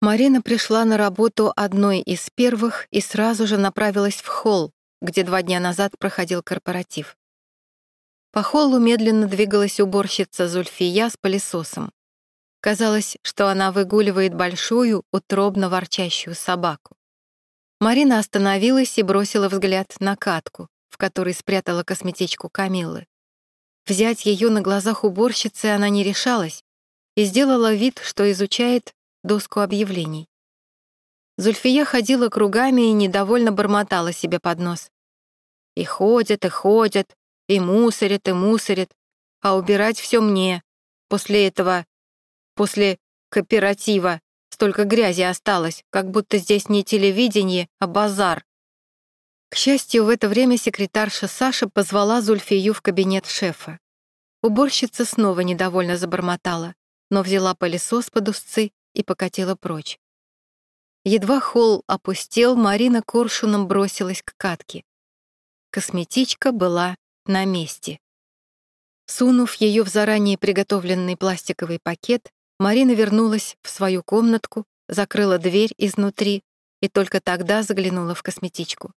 Марина пришла на работу одной из первых и сразу же направилась в холл, где два дня назад проходил корпоратив. По холлу медленно двигалась уборщица Зульфия с пылесосом. Казалось, что она выгуливает большую, утробно ворчащую собаку. Марина остановилась и бросила взгляд на катку, в которой спрятала косметичку Камиллы. Взять ее на глазах уборщицы она не решалась и сделала вид, что изучает доску объявлений. Зульфия ходила кругами и недовольно бормотала себе под нос. И ходят, и ходят, и мусорят, и мусорят, а убирать все мне. После этого, после кооператива, столько грязи осталось, как будто здесь не телевидение, а базар. К счастью, в это время секретарша Саша позвала Зульфию в кабинет шефа. Уборщица снова недовольно забормотала, но взяла пылесос под узцы и покатила прочь. Едва холл опустел, Марина коршуном бросилась к катке. Косметичка была на месте. Сунув ее в заранее приготовленный пластиковый пакет, Марина вернулась в свою комнатку, закрыла дверь изнутри и только тогда заглянула в косметичку.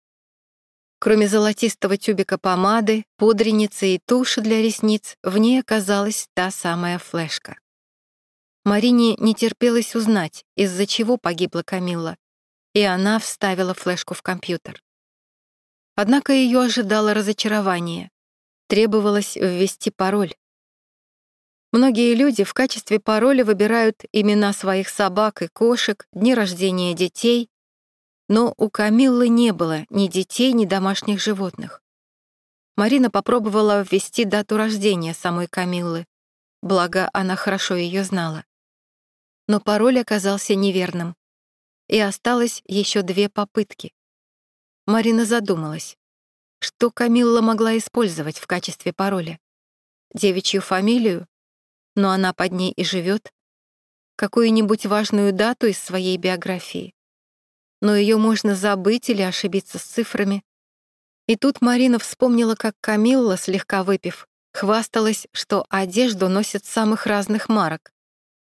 Кроме золотистого тюбика помады, пудреницы и туши для ресниц, в ней оказалась та самая флешка. Марине не терпелось узнать, из-за чего погибла Камилла, и она вставила флешку в компьютер. Однако ее ожидало разочарование. Требовалось ввести пароль. Многие люди в качестве пароля выбирают имена своих собак и кошек, дни рождения детей, но у Камиллы не было ни детей, ни домашних животных. Марина попробовала ввести дату рождения самой Камиллы, благо она хорошо ее знала но пароль оказался неверным. И осталось еще две попытки. Марина задумалась, что Камилла могла использовать в качестве пароля. Девичью фамилию, но она под ней и живет, какую-нибудь важную дату из своей биографии. Но ее можно забыть или ошибиться с цифрами. И тут Марина вспомнила, как Камилла, слегка выпив, хвасталась, что одежду носит самых разных марок,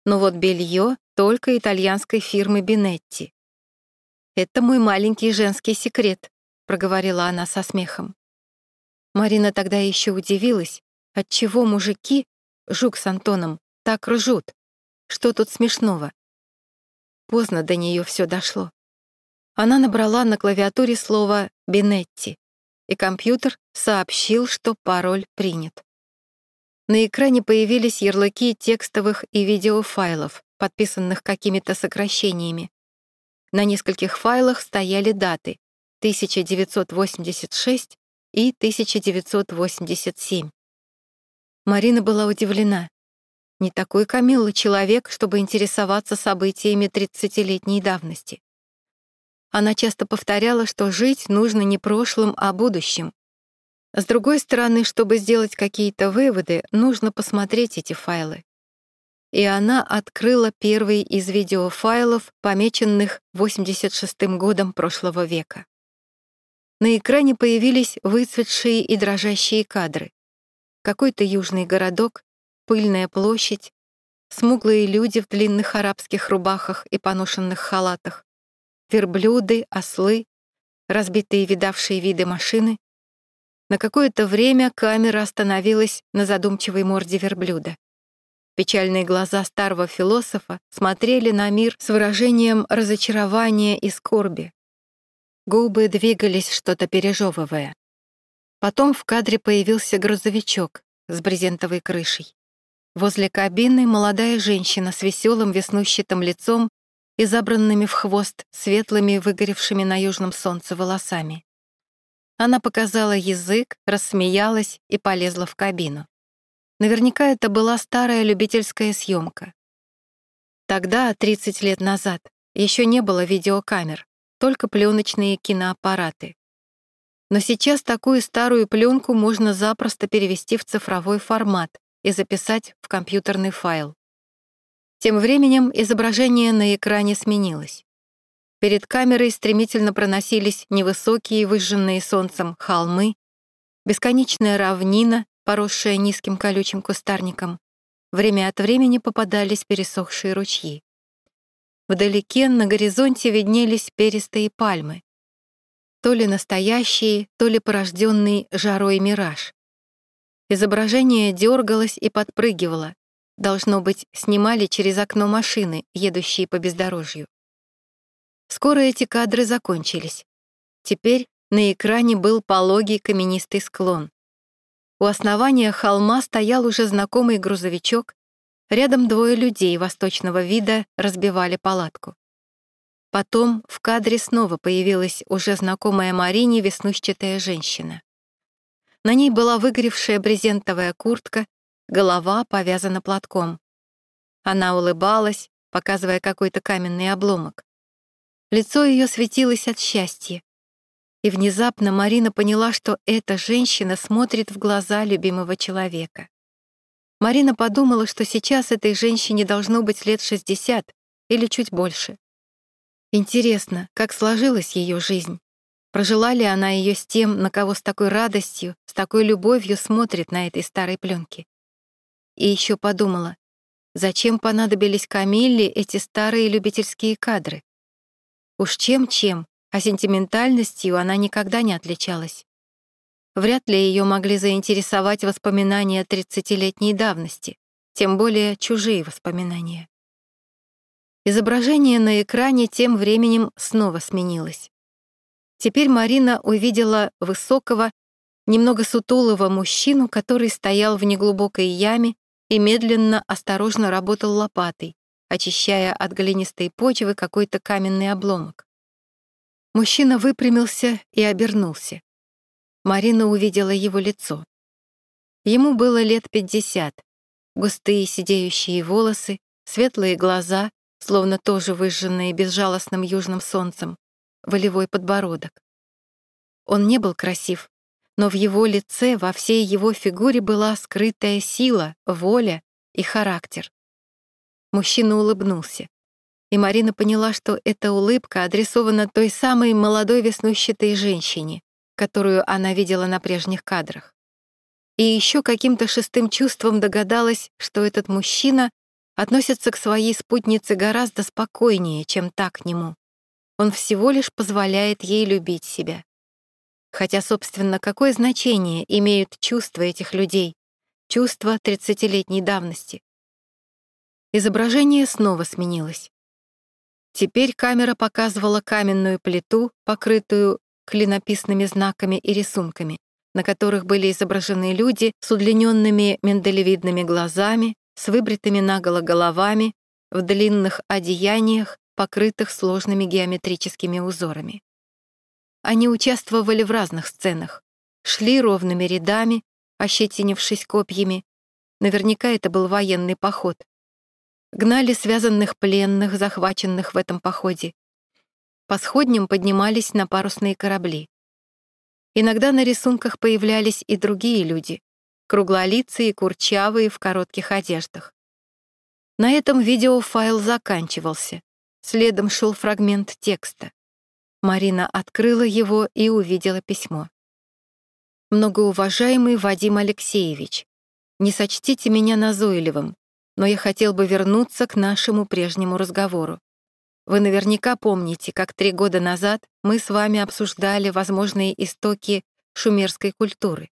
но вот белье только итальянской фирмы Бинетти. «Это мой маленький женский секрет», — проговорила она со смехом. Марина тогда еще удивилась, отчего мужики, Жук с Антоном, так ржут. Что тут смешного? Поздно до нее все дошло. Она набрала на клавиатуре слово «Бинетти», и компьютер сообщил, что пароль принят. На экране появились ярлыки текстовых и видеофайлов, подписанных какими-то сокращениями. На нескольких файлах стояли даты 1986 и 1987. Марина была удивлена. Не такой Камилла человек, чтобы интересоваться событиями 30-летней давности. Она часто повторяла, что жить нужно не прошлым, а будущим, с другой стороны, чтобы сделать какие-то выводы, нужно посмотреть эти файлы. И она открыла первый из видеофайлов, помеченных 86-м годом прошлого века. На экране появились выцветшие и дрожащие кадры. Какой-то южный городок, пыльная площадь, смуглые люди в длинных арабских рубахах и поношенных халатах, верблюды, ослы, разбитые видавшие виды машины, на какое-то время камера остановилась на задумчивой морде верблюда. Печальные глаза старого философа смотрели на мир с выражением разочарования и скорби. Губы двигались, что-то пережевывая. Потом в кадре появился грузовичок с брезентовой крышей. Возле кабины молодая женщина с веселым веснущатым лицом и забранными в хвост светлыми, выгоревшими на южном солнце волосами. Она показала язык, рассмеялась и полезла в кабину. Наверняка это была старая любительская съемка. Тогда, 30 лет назад, еще не было видеокамер, только пленочные киноаппараты. Но сейчас такую старую пленку можно запросто перевести в цифровой формат и записать в компьютерный файл. Тем временем изображение на экране сменилось. Перед камерой стремительно проносились невысокие, выжженные солнцем холмы, бесконечная равнина, поросшая низким колючим кустарником. Время от времени попадались пересохшие ручьи. вдалеке на горизонте виднелись перистые пальмы. То ли настоящие, то ли порожденный жарой мираж. Изображение дергалось и подпрыгивало. Должно быть, снимали через окно машины, едущие по бездорожью. Скоро эти кадры закончились. Теперь на экране был пологий каменистый склон. У основания холма стоял уже знакомый грузовичок, рядом двое людей восточного вида разбивали палатку. Потом в кадре снова появилась уже знакомая Марине веснущатая женщина. На ней была выгоревшая брезентовая куртка, голова повязана платком. Она улыбалась, показывая какой-то каменный обломок. Лицо ее светилось от счастья. И внезапно Марина поняла, что эта женщина смотрит в глаза любимого человека. Марина подумала, что сейчас этой женщине должно быть лет 60 или чуть больше. Интересно, как сложилась ее жизнь? Прожила ли она ее с тем, на кого с такой радостью, с такой любовью смотрит на этой старой пленке? И еще подумала, зачем понадобились Камилле эти старые любительские кадры? Уж чем-чем, а сентиментальностью она никогда не отличалась. Вряд ли ее могли заинтересовать воспоминания тридцатилетней давности, тем более чужие воспоминания. Изображение на экране тем временем снова сменилось. Теперь Марина увидела высокого, немного сутулого мужчину, который стоял в неглубокой яме и медленно, осторожно работал лопатой, очищая от глинистой почвы какой-то каменный обломок. Мужчина выпрямился и обернулся. Марина увидела его лицо. Ему было лет пятьдесят. Густые сидеющие волосы, светлые глаза, словно тоже выжженные безжалостным южным солнцем, волевой подбородок. Он не был красив, но в его лице, во всей его фигуре была скрытая сила, воля и характер. Мужчина улыбнулся и Марина поняла, что эта улыбка адресована той самой молодой веснущатой женщине, которую она видела на прежних кадрах. И еще каким-то шестым чувством догадалась, что этот мужчина относится к своей спутнице гораздо спокойнее, чем так к нему. Он всего лишь позволяет ей любить себя. Хотя, собственно, какое значение имеют чувства этих людей, чувства тридцатилетней давности? Изображение снова сменилось. Теперь камера показывала каменную плиту, покрытую клинописными знаками и рисунками, на которых были изображены люди с удлиненными миндалевидными глазами, с выбритыми наголо головами, в длинных одеяниях, покрытых сложными геометрическими узорами. Они участвовали в разных сценах, шли ровными рядами, ощетинившись копьями. Наверняка это был военный поход, гнали связанных пленных, захваченных в этом походе. По сходням поднимались на парусные корабли. Иногда на рисунках появлялись и другие люди, круглолицые, курчавые, в коротких одеждах. На этом видеофайл заканчивался. Следом шел фрагмент текста. Марина открыла его и увидела письмо. «Многоуважаемый Вадим Алексеевич, не сочтите меня назойливым но я хотел бы вернуться к нашему прежнему разговору. Вы наверняка помните, как три года назад мы с вами обсуждали возможные истоки шумерской культуры.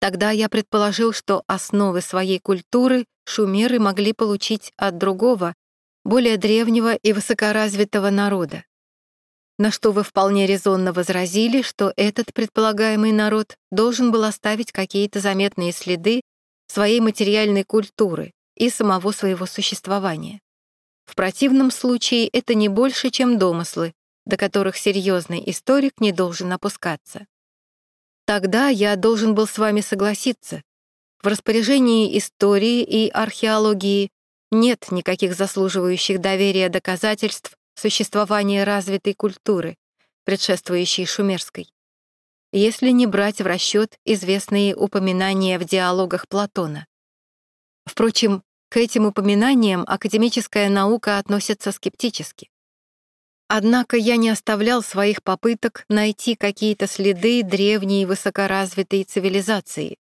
Тогда я предположил, что основы своей культуры шумеры могли получить от другого, более древнего и высокоразвитого народа. На что вы вполне резонно возразили, что этот предполагаемый народ должен был оставить какие-то заметные следы своей материальной культуры, и самого своего существования. В противном случае это не больше, чем домыслы, до которых серьезный историк не должен опускаться. Тогда я должен был с вами согласиться. В распоряжении истории и археологии нет никаких заслуживающих доверия доказательств существования развитой культуры, предшествующей шумерской. Если не брать в расчет известные упоминания в диалогах Платона. Впрочем, к этим упоминаниям академическая наука относится скептически. Однако я не оставлял своих попыток найти какие-то следы древней высокоразвитой цивилизации.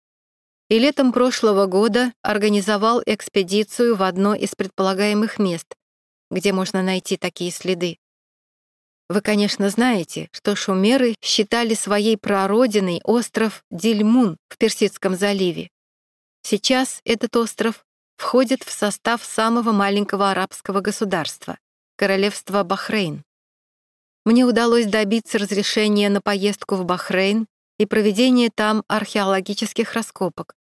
И летом прошлого года организовал экспедицию в одно из предполагаемых мест, где можно найти такие следы. Вы, конечно, знаете, что шумеры считали своей прародиной остров Дильмун в Персидском заливе. Сейчас этот остров входит в состав самого маленького арабского государства — королевства Бахрейн. Мне удалось добиться разрешения на поездку в Бахрейн и проведение там археологических раскопок.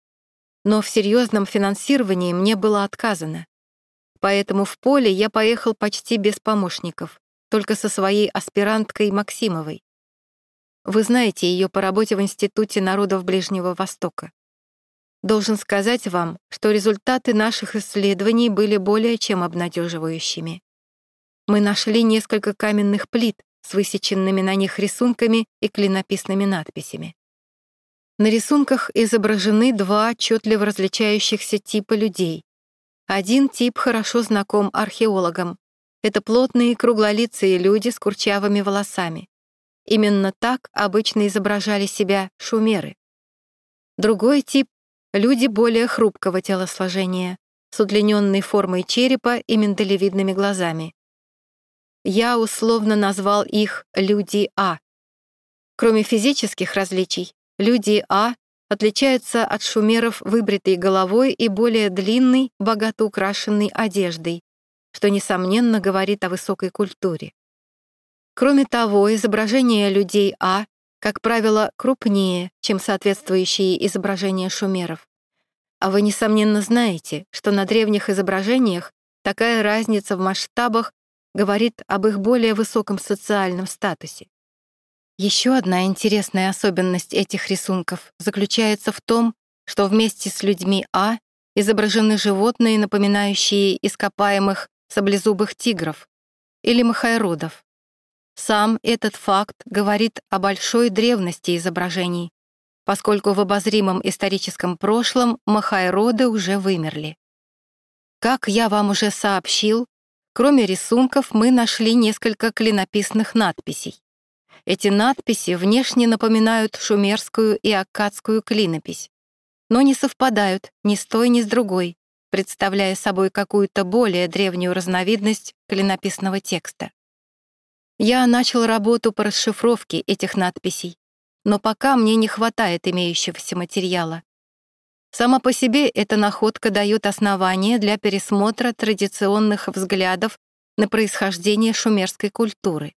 Но в серьезном финансировании мне было отказано. Поэтому в поле я поехал почти без помощников, только со своей аспиранткой Максимовой. Вы знаете ее по работе в Институте народов Ближнего Востока. Должен сказать вам, что результаты наших исследований были более чем обнадеживающими. Мы нашли несколько каменных плит с высеченными на них рисунками и клинописными надписями. На рисунках изображены два отчетливо различающихся типа людей. Один тип хорошо знаком археологам. Это плотные круглолицые люди с курчавыми волосами. Именно так обычно изображали себя шумеры. Другой тип — люди более хрупкого телосложения, с удлиненной формой черепа и миндалевидными глазами. Я условно назвал их «люди А». Кроме физических различий, люди А отличаются от шумеров выбритой головой и более длинной, богато украшенной одеждой, что, несомненно, говорит о высокой культуре. Кроме того, изображения людей А, как правило, крупнее, чем соответствующие изображения шумеров. А вы, несомненно, знаете, что на древних изображениях такая разница в масштабах говорит об их более высоком социальном статусе. Еще одна интересная особенность этих рисунков заключается в том, что вместе с людьми А изображены животные, напоминающие ископаемых саблезубых тигров или махайродов. Сам этот факт говорит о большой древности изображений, поскольку в обозримом историческом прошлом махайроды уже вымерли. Как я вам уже сообщил, кроме рисунков мы нашли несколько клинописных надписей. Эти надписи внешне напоминают шумерскую и аккадскую клинопись, но не совпадают ни с той, ни с другой, представляя собой какую-то более древнюю разновидность клинописного текста. Я начал работу по расшифровке этих надписей, но пока мне не хватает имеющегося материала. Сама по себе эта находка дает основание для пересмотра традиционных взглядов на происхождение шумерской культуры.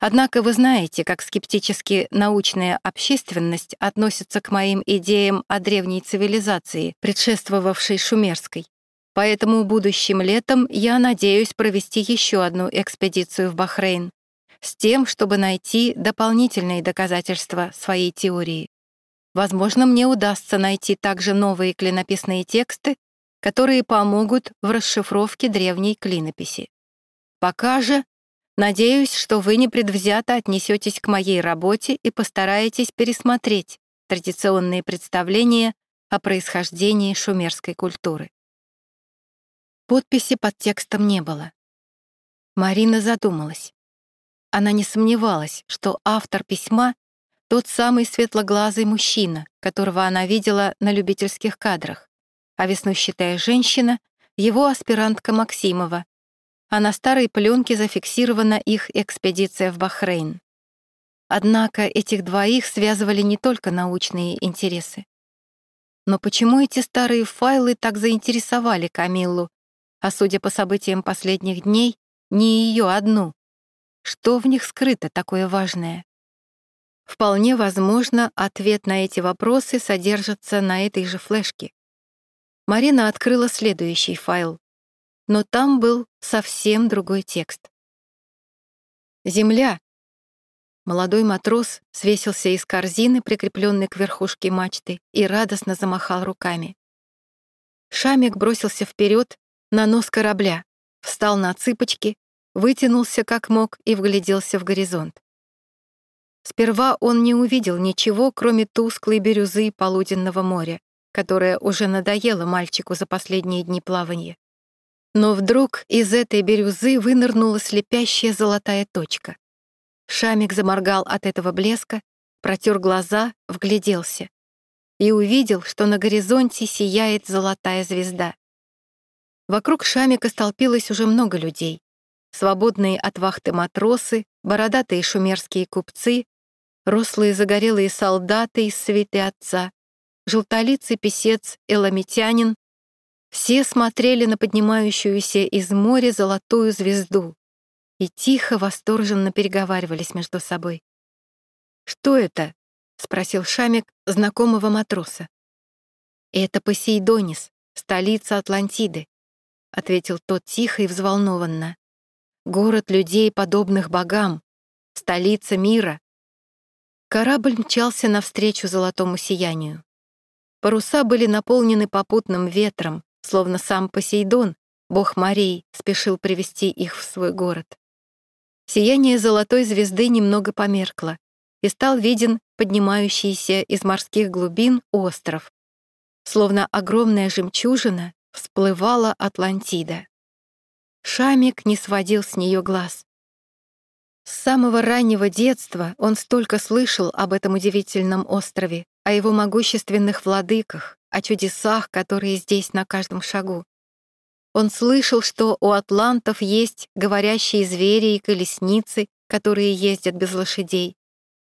Однако вы знаете, как скептически научная общественность относится к моим идеям о древней цивилизации, предшествовавшей шумерской. Поэтому будущим летом я надеюсь провести еще одну экспедицию в Бахрейн с тем, чтобы найти дополнительные доказательства своей теории. Возможно, мне удастся найти также новые клинописные тексты, которые помогут в расшифровке древней клинописи. Пока же Надеюсь, что вы непредвзято отнесетесь к моей работе и постараетесь пересмотреть традиционные представления о происхождении шумерской культуры. Подписи под текстом не было. Марина задумалась. Она не сомневалась, что автор письма — тот самый светлоглазый мужчина, которого она видела на любительских кадрах, а веснущатая женщина — его аспирантка Максимова, а на старой пленке зафиксирована их экспедиция в Бахрейн. Однако этих двоих связывали не только научные интересы. Но почему эти старые файлы так заинтересовали Камиллу, а судя по событиям последних дней, не ее одну? Что в них скрыто такое важное? Вполне возможно, ответ на эти вопросы содержится на этой же флешке. Марина открыла следующий файл но там был совсем другой текст. «Земля!» Молодой матрос свесился из корзины, прикрепленной к верхушке мачты, и радостно замахал руками. Шамик бросился вперед на нос корабля, встал на цыпочки, вытянулся как мог и вгляделся в горизонт. Сперва он не увидел ничего, кроме тусклой бирюзы полуденного моря, которое уже надоело мальчику за последние дни плавания. Но вдруг из этой бирюзы вынырнула слепящая золотая точка. Шамик заморгал от этого блеска, протер глаза, вгляделся и увидел, что на горизонте сияет золотая звезда. Вокруг Шамика столпилось уже много людей, свободные от вахты матросы, бородатые шумерские купцы, рослые загорелые солдаты из свиты отца, желтолицый писец Эламитянин, все смотрели на поднимающуюся из моря золотую звезду и тихо, восторженно переговаривались между собой. «Что это?» — спросил Шамик знакомого матроса. «Это Посейдонис, столица Атлантиды», — ответил тот тихо и взволнованно. «Город людей, подобных богам, столица мира». Корабль мчался навстречу золотому сиянию. Паруса были наполнены попутным ветром, словно сам Посейдон, бог морей, спешил привести их в свой город. Сияние золотой звезды немного померкло, и стал виден поднимающийся из морских глубин остров. Словно огромная жемчужина всплывала Атлантида. Шамик не сводил с нее глаз. С самого раннего детства он столько слышал об этом удивительном острове, о его могущественных владыках, о чудесах, которые здесь на каждом шагу. Он слышал, что у атлантов есть говорящие звери и колесницы, которые ездят без лошадей,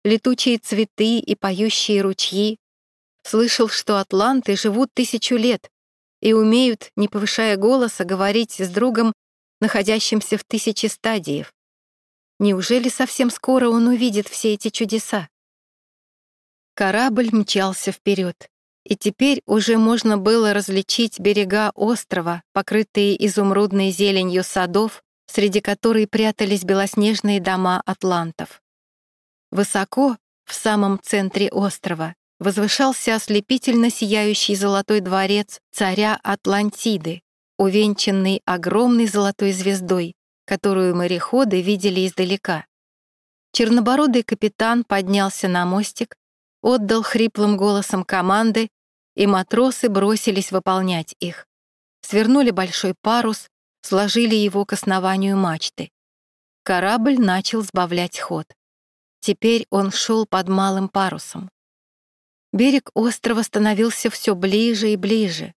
летучие цветы и поющие ручьи. Слышал, что атланты живут тысячу лет и умеют, не повышая голоса, говорить с другом, находящимся в тысяче стадиев. Неужели совсем скоро он увидит все эти чудеса? Корабль мчался вперед, и теперь уже можно было различить берега острова, покрытые изумрудной зеленью садов, среди которой прятались белоснежные дома атлантов. Высоко, в самом центре острова, возвышался ослепительно сияющий золотой дворец царя Атлантиды, увенчанный огромной золотой звездой, которую мореходы видели издалека. Чернобородый капитан поднялся на мостик, отдал хриплым голосом команды, и матросы бросились выполнять их. Свернули большой парус, сложили его к основанию мачты. Корабль начал сбавлять ход. Теперь он шел под малым парусом. Берег острова становился все ближе и ближе.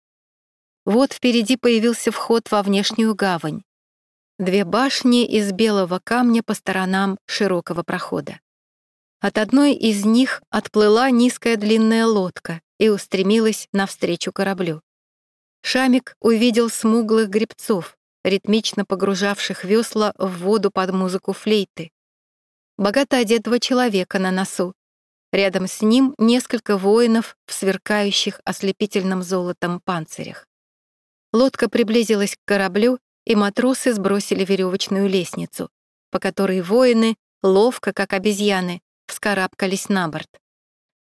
Вот впереди появился вход во внешнюю гавань. Две башни из белого камня по сторонам широкого прохода. От одной из них отплыла низкая длинная лодка и устремилась навстречу кораблю. Шамик увидел смуглых гребцов, ритмично погружавших весла в воду под музыку флейты. Богато одетого человека на носу. Рядом с ним несколько воинов в сверкающих ослепительным золотом панцирях. Лодка приблизилась к кораблю, и матросы сбросили веревочную лестницу, по которой воины, ловко, как обезьяны, вскарабкались на борт.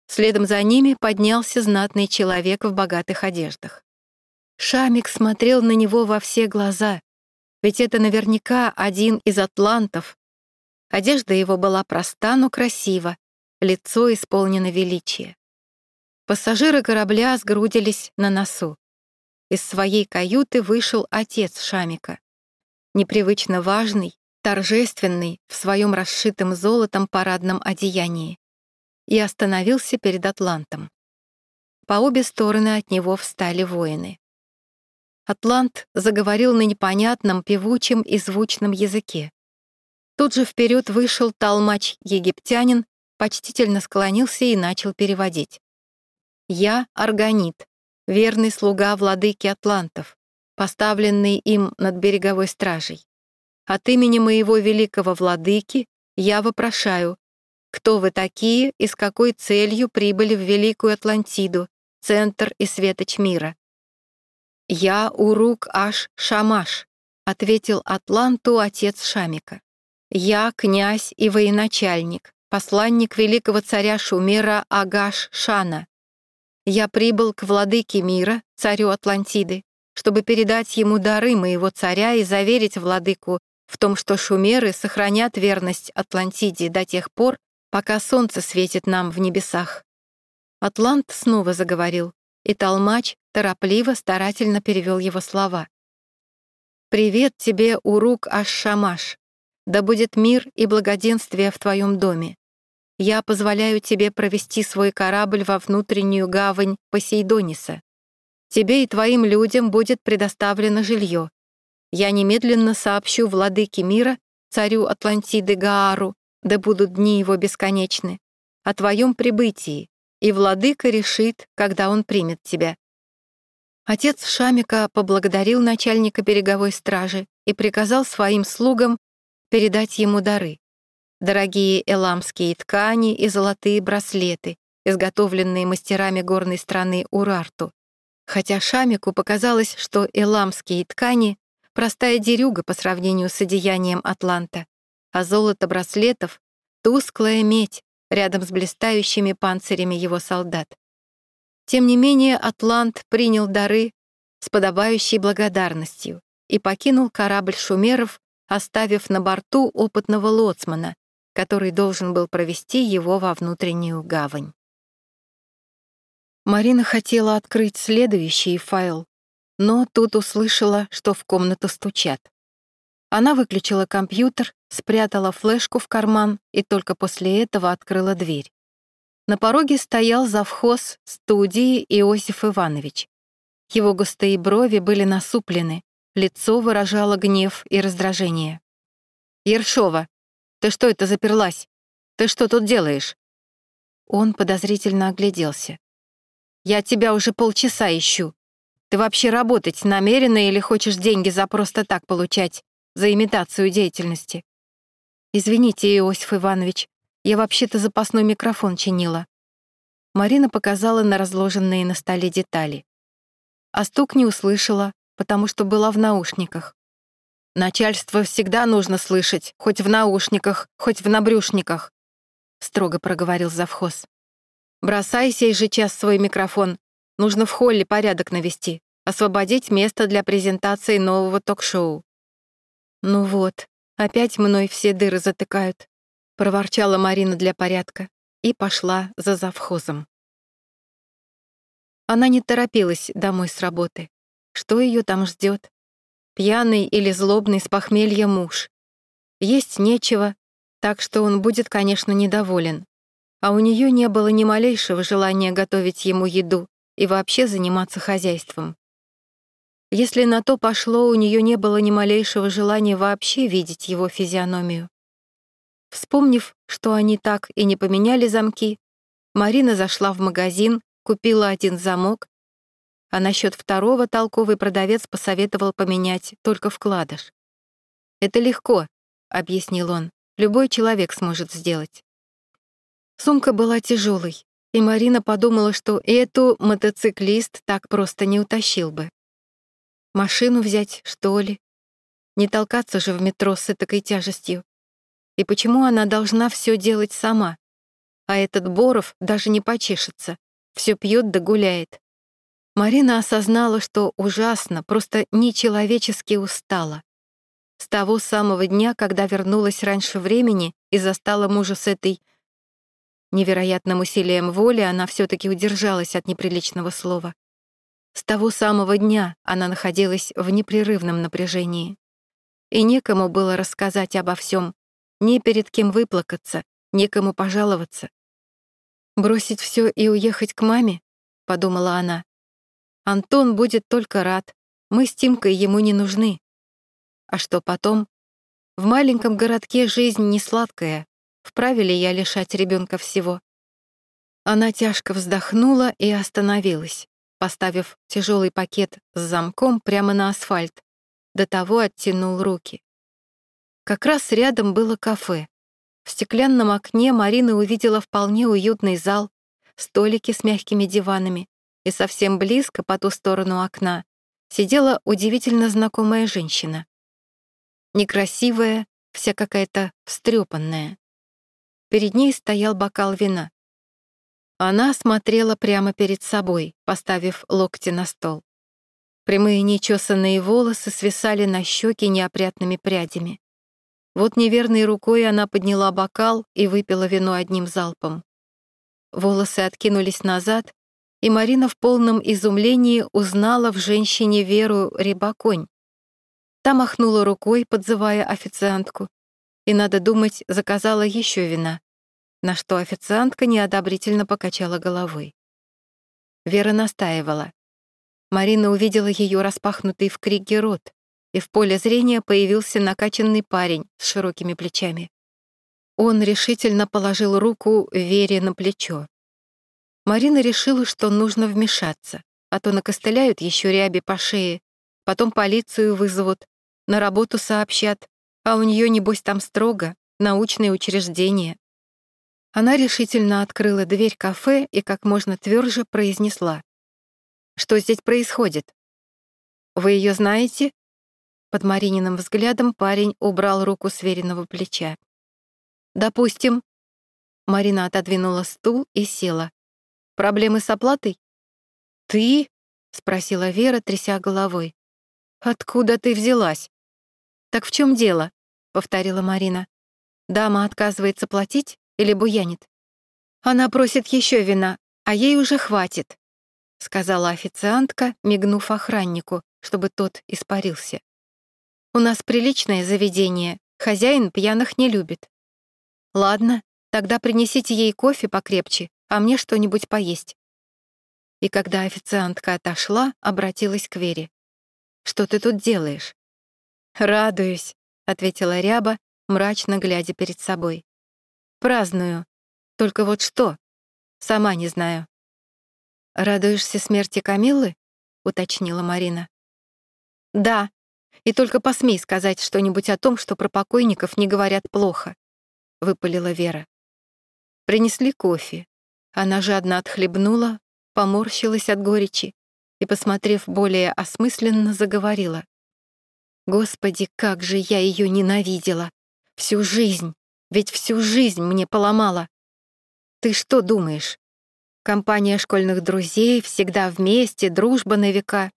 Следом за ними поднялся знатный человек в богатых одеждах. Шамик смотрел на него во все глаза, ведь это наверняка один из атлантов. Одежда его была проста, но красива, лицо исполнено величия. Пассажиры корабля сгрудились на носу. Из своей каюты вышел отец Шамика. Непривычно важный, торжественный в своем расшитом золотом парадном одеянии, и остановился перед Атлантом. По обе стороны от него встали воины. Атлант заговорил на непонятном, певучем и звучном языке. Тут же вперед вышел толмач-египтянин, почтительно склонился и начал переводить. «Я — Органит, верный слуга владыки Атлантов, поставленный им над береговой стражей. От имени моего великого владыки я вопрошаю, кто вы такие и с какой целью прибыли в Великую Атлантиду, центр и светоч мира? «Я Урук Аш Шамаш», — ответил Атланту отец Шамика. «Я князь и военачальник, посланник великого царя Шумера Агаш Шана. Я прибыл к владыке мира, царю Атлантиды, чтобы передать ему дары моего царя и заверить владыку в том, что шумеры сохранят верность Атлантиде до тех пор, пока солнце светит нам в небесах. Атлант снова заговорил, и Толмач торопливо, старательно перевел его слова. «Привет тебе, Урук Аш-Шамаш! Да будет мир и благоденствие в твоем доме. Я позволяю тебе провести свой корабль во внутреннюю гавань Посейдониса. Тебе и твоим людям будет предоставлено жилье, Я немедленно сообщу владыке мира, царю Атлантиды Гаару, да будут дни его бесконечны, о твоем прибытии, и владыка решит, когда он примет тебя». Отец Шамика поблагодарил начальника береговой стражи и приказал своим слугам передать ему дары. Дорогие эламские ткани и золотые браслеты, изготовленные мастерами горной страны Урарту. Хотя Шамику показалось, что эламские ткани — простая дерюга по сравнению с одеянием Атланта, а золото браслетов — тусклая медь рядом с блистающими панцирями его солдат. Тем не менее, Атлант принял дары с подобающей благодарностью и покинул корабль шумеров, оставив на борту опытного лоцмана, который должен был провести его во внутреннюю гавань. Марина хотела открыть следующий файл, но тут услышала, что в комнату стучат. Она выключила компьютер, спрятала флешку в карман и только после этого открыла дверь. На пороге стоял завхоз студии Иосиф Иванович. Его густые брови были насуплены, лицо выражало гнев и раздражение. «Ершова, ты что это заперлась? Ты что тут делаешь?» Он подозрительно огляделся. Я тебя уже полчаса ищу. Ты вообще работать намерена или хочешь деньги за просто так получать, за имитацию деятельности? Извините, Иосиф Иванович, я вообще-то запасной микрофон чинила. Марина показала на разложенные на столе детали. А стук не услышала, потому что была в наушниках. «Начальство всегда нужно слышать, хоть в наушниках, хоть в набрюшниках», — строго проговорил завхоз. Бросай сей же час свой микрофон. Нужно в холле порядок навести, освободить место для презентации нового ток-шоу. Ну вот, опять мной все дыры затыкают, проворчала Марина для порядка и пошла за завхозом. Она не торопилась домой с работы. Что ее там ждет? Пьяный или злобный с похмелья муж. Есть нечего, так что он будет, конечно, недоволен а у нее не было ни малейшего желания готовить ему еду и вообще заниматься хозяйством. Если на то пошло, у нее не было ни малейшего желания вообще видеть его физиономию. Вспомнив, что они так и не поменяли замки, Марина зашла в магазин, купила один замок, а насчет второго толковый продавец посоветовал поменять только вкладыш. «Это легко», — объяснил он, — «любой человек сможет сделать». Сумка была тяжелой, и Марина подумала, что эту мотоциклист так просто не утащил бы. Машину взять, что ли? Не толкаться же в метро с этой тяжестью. И почему она должна все делать сама? А этот Боров даже не почешется, все пьет да гуляет. Марина осознала, что ужасно, просто нечеловечески устала. С того самого дня, когда вернулась раньше времени и застала мужа с этой Невероятным усилием воли она все таки удержалась от неприличного слова. С того самого дня она находилась в непрерывном напряжении. И некому было рассказать обо всем, ни перед кем выплакаться, некому пожаловаться. «Бросить все и уехать к маме?» — подумала она. «Антон будет только рад. Мы с Тимкой ему не нужны. А что потом? В маленьком городке жизнь не сладкая, Вправе ли я лишать ребенка всего? Она тяжко вздохнула и остановилась, поставив тяжелый пакет с замком прямо на асфальт. До того оттянул руки. Как раз рядом было кафе. В стеклянном окне Марина увидела вполне уютный зал, столики с мягкими диванами, и совсем близко, по ту сторону окна, сидела удивительно знакомая женщина. Некрасивая, вся какая-то встрепанная. Перед ней стоял бокал вина. Она смотрела прямо перед собой, поставив локти на стол. Прямые нечесанные волосы свисали на щеки неопрятными прядями. Вот неверной рукой она подняла бокал и выпила вино одним залпом. Волосы откинулись назад, и Марина в полном изумлении узнала в женщине Веру Рябаконь. Та махнула рукой, подзывая официантку, и, надо думать, заказала еще вина, на что официантка неодобрительно покачала головой. Вера настаивала. Марина увидела ее распахнутый в криге рот и в поле зрения появился накачанный парень с широкими плечами. Он решительно положил руку Вере на плечо. Марина решила, что нужно вмешаться, а то накостыляют еще ряби по шее, потом полицию вызовут, на работу сообщат, а у нее, небось, там строго, научные учреждения. Она решительно открыла дверь кафе и как можно тверже произнесла. «Что здесь происходит?» «Вы ее знаете?» Под Марининым взглядом парень убрал руку с веренного плеча. «Допустим». Марина отодвинула стул и села. «Проблемы с оплатой?» «Ты?» — спросила Вера, тряся головой. «Откуда ты взялась?» «Так в чем дело?» — повторила Марина. «Дама отказывается платить?» или буянит. Она просит еще вина, а ей уже хватит, сказала официантка, мигнув охраннику, чтобы тот испарился. У нас приличное заведение, хозяин пьяных не любит. Ладно, тогда принесите ей кофе покрепче, а мне что-нибудь поесть. И когда официантка отошла, обратилась к Вере. «Что ты тут делаешь?» «Радуюсь», — ответила Ряба, мрачно глядя перед собой. Праздную. Только вот что? Сама не знаю. Радуешься смерти Камиллы? уточнила Марина. Да. И только посмей сказать что-нибудь о том, что про покойников не говорят плохо, выпалила Вера. Принесли кофе. Она жадно отхлебнула, поморщилась от горечи и, посмотрев более осмысленно, заговорила. Господи, как же я ее ненавидела! Всю жизнь! Ведь всю жизнь мне поломала. Ты что думаешь? Компания школьных друзей, всегда вместе, дружба на века.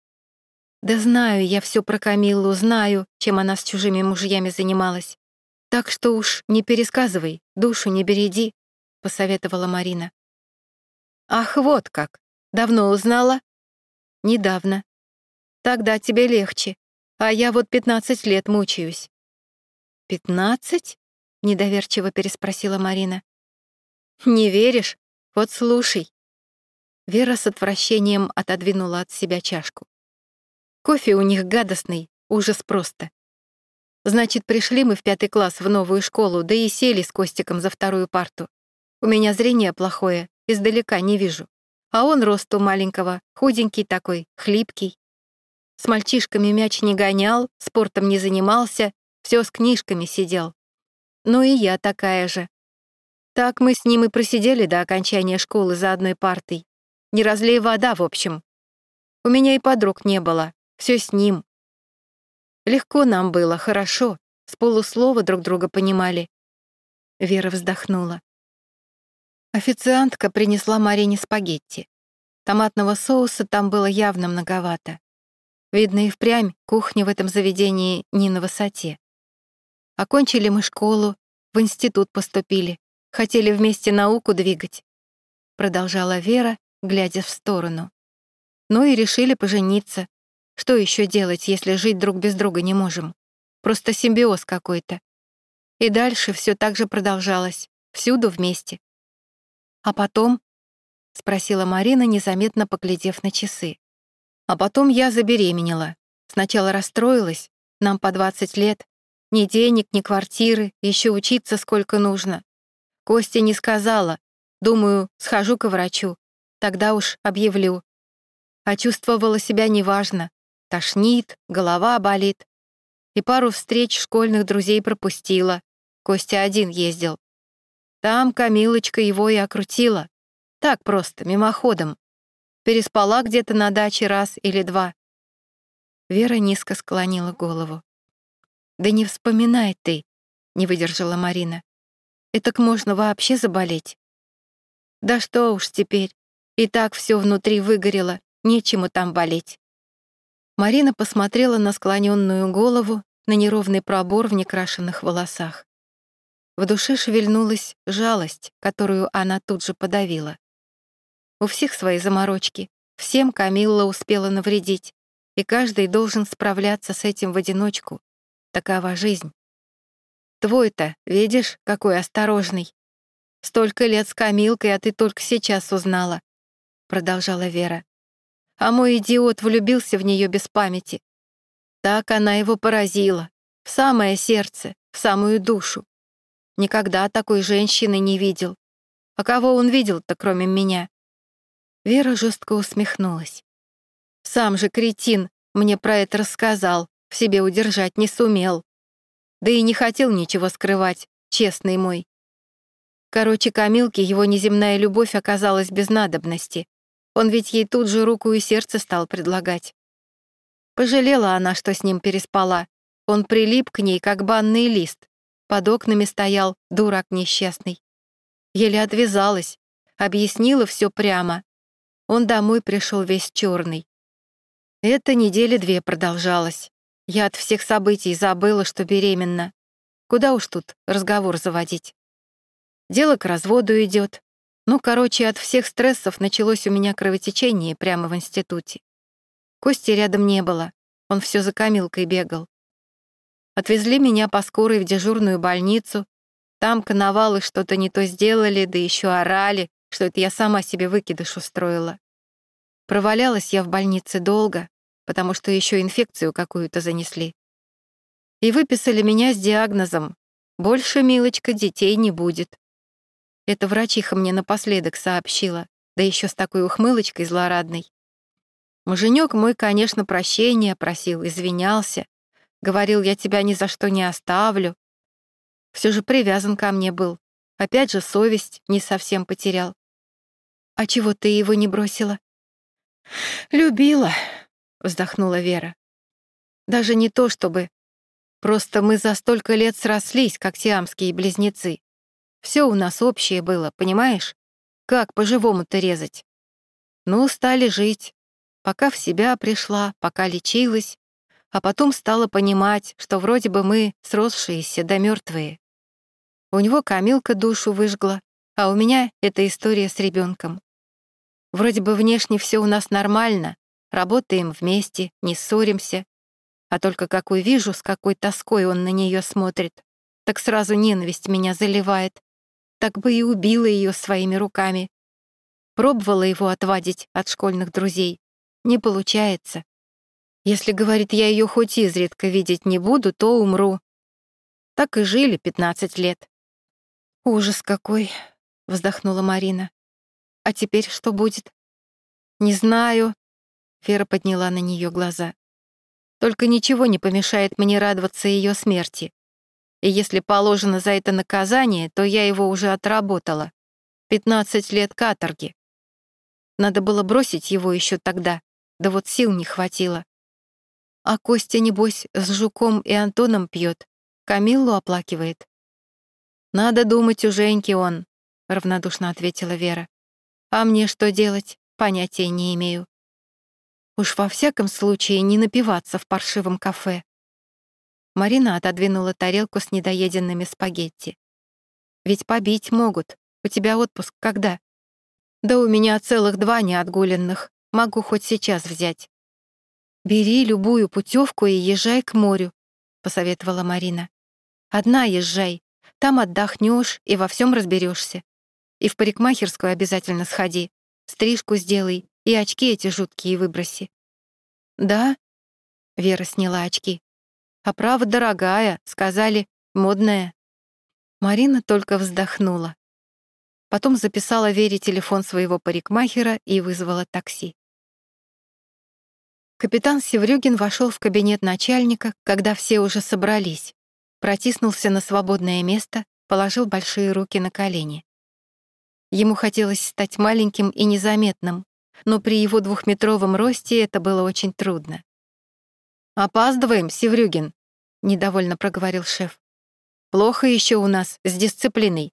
Да знаю я все про Камиллу, знаю, чем она с чужими мужьями занималась. Так что уж не пересказывай, душу не береди, — посоветовала Марина. Ах, вот как! Давно узнала? Недавно. Тогда тебе легче, а я вот пятнадцать лет мучаюсь. Пятнадцать? — недоверчиво переспросила Марина. «Не веришь? Вот слушай». Вера с отвращением отодвинула от себя чашку. «Кофе у них гадостный, ужас просто. Значит, пришли мы в пятый класс в новую школу, да и сели с Костиком за вторую парту. У меня зрение плохое, издалека не вижу. А он росту маленького, худенький такой, хлипкий. С мальчишками мяч не гонял, спортом не занимался, все с книжками сидел. Ну и я такая же. Так мы с ним и просидели до окончания школы за одной партой. Не разлей вода, в общем. У меня и подруг не было, все с ним. Легко нам было, хорошо, с полуслова друг друга понимали. Вера вздохнула. Официантка принесла Марине спагетти. Томатного соуса там было явно многовато. Видно, и впрямь кухня в этом заведении не на высоте. Окончили мы школу, в институт поступили, хотели вместе науку двигать. Продолжала Вера, глядя в сторону. Ну и решили пожениться. Что еще делать, если жить друг без друга не можем? Просто симбиоз какой-то. И дальше все так же продолжалось, всюду вместе. А потом, — спросила Марина, незаметно поглядев на часы. А потом я забеременела. Сначала расстроилась, нам по 20 лет, ни денег, ни квартиры, еще учиться сколько нужно. Костя не сказала. Думаю, схожу к врачу. Тогда уж объявлю. А чувствовала себя неважно. Тошнит, голова болит. И пару встреч школьных друзей пропустила. Костя один ездил. Там Камилочка его и окрутила. Так просто, мимоходом. Переспала где-то на даче раз или два. Вера низко склонила голову. «Да не вспоминай ты», — не выдержала Марина. «И так можно вообще заболеть». «Да что уж теперь, и так все внутри выгорело, нечему там болеть». Марина посмотрела на склоненную голову, на неровный пробор в некрашенных волосах. В душе шевельнулась жалость, которую она тут же подавила. У всех свои заморочки, всем Камилла успела навредить, и каждый должен справляться с этим в одиночку, Такова жизнь. Твой-то, видишь, какой осторожный. Столько лет с Камилкой, а ты только сейчас узнала, продолжала Вера. А мой идиот влюбился в нее без памяти. Так она его поразила, в самое сердце, в самую душу. Никогда такой женщины не видел. А кого он видел-то, кроме меня? Вера жестко усмехнулась. Сам же кретин мне про это рассказал, в себе удержать не сумел. Да и не хотел ничего скрывать, честный мой. Короче, Камилке его неземная любовь оказалась без надобности. Он ведь ей тут же руку и сердце стал предлагать. Пожалела она, что с ним переспала. Он прилип к ней, как банный лист. Под окнами стоял, дурак несчастный. Еле отвязалась, объяснила все прямо. Он домой пришел весь черный. Это недели две продолжалось. Я от всех событий забыла, что беременна. Куда уж тут разговор заводить. Дело к разводу идет. Ну, короче, от всех стрессов началось у меня кровотечение прямо в институте. Кости рядом не было, он все за Камилкой бегал. Отвезли меня по скорой в дежурную больницу. Там коновалы что-то не то сделали, да еще орали, что это я сама себе выкидыш устроила. Провалялась я в больнице долго, потому что еще инфекцию какую-то занесли. И выписали меня с диагнозом «Больше, милочка, детей не будет». Это врачиха мне напоследок сообщила, да еще с такой ухмылочкой злорадной. Муженек мой, конечно, прощения просил, извинялся. Говорил, я тебя ни за что не оставлю. Все же привязан ко мне был. Опять же, совесть не совсем потерял. А чего ты его не бросила? Любила, вздохнула Вера. Даже не то чтобы. Просто мы за столько лет срослись, как сиамские близнецы. Все у нас общее было, понимаешь? Как по-живому-то резать? Ну, стали жить. Пока в себя пришла, пока лечилась, а потом стала понимать, что вроде бы мы сросшиеся да мертвые. У него Камилка душу выжгла, а у меня эта история с ребенком. Вроде бы внешне все у нас нормально, работаем вместе, не ссоримся, а только как увижу, с какой тоской он на нее смотрит, так сразу ненависть меня заливает так бы и убила ее своими руками. Пробовала его отвадить от школьных друзей. Не получается. Если, говорит, я ее хоть изредка видеть не буду, то умру. Так и жили 15 лет. «Ужас какой!» — вздохнула Марина. «А теперь что будет?» «Не знаю», — Вера подняла на нее глаза. «Только ничего не помешает мне радоваться ее смерти. И если положено за это наказание, то я его уже отработала. 15 лет каторги. Надо было бросить его еще тогда, да вот сил не хватило. А Костя, небось, с Жуком и Антоном пьет, Камиллу оплакивает. «Надо думать, у Женьки он», — равнодушно ответила Вера. «А мне что делать? Понятия не имею. Уж во всяком случае не напиваться в паршивом кафе. Марина отодвинула тарелку с недоеденными спагетти. «Ведь побить могут. У тебя отпуск когда?» «Да у меня целых два неотгуленных. Могу хоть сейчас взять». «Бери любую путевку и езжай к морю», — посоветовала Марина. «Одна езжай. Там отдохнешь и во всем разберешься. И в парикмахерскую обязательно сходи. Стрижку сделай и очки эти жуткие выброси». «Да?» — Вера сняла очки. Оправа «А дорогая, сказали, модная. Марина только вздохнула. Потом записала Вере телефон своего парикмахера и вызвала такси. Капитан Севрюгин вошел в кабинет начальника, когда все уже собрались, протиснулся на свободное место, положил большие руки на колени. Ему хотелось стать маленьким и незаметным, но при его двухметровом росте это было очень трудно. «Опаздываем, Севрюгин», — недовольно проговорил шеф. «Плохо еще у нас с дисциплиной.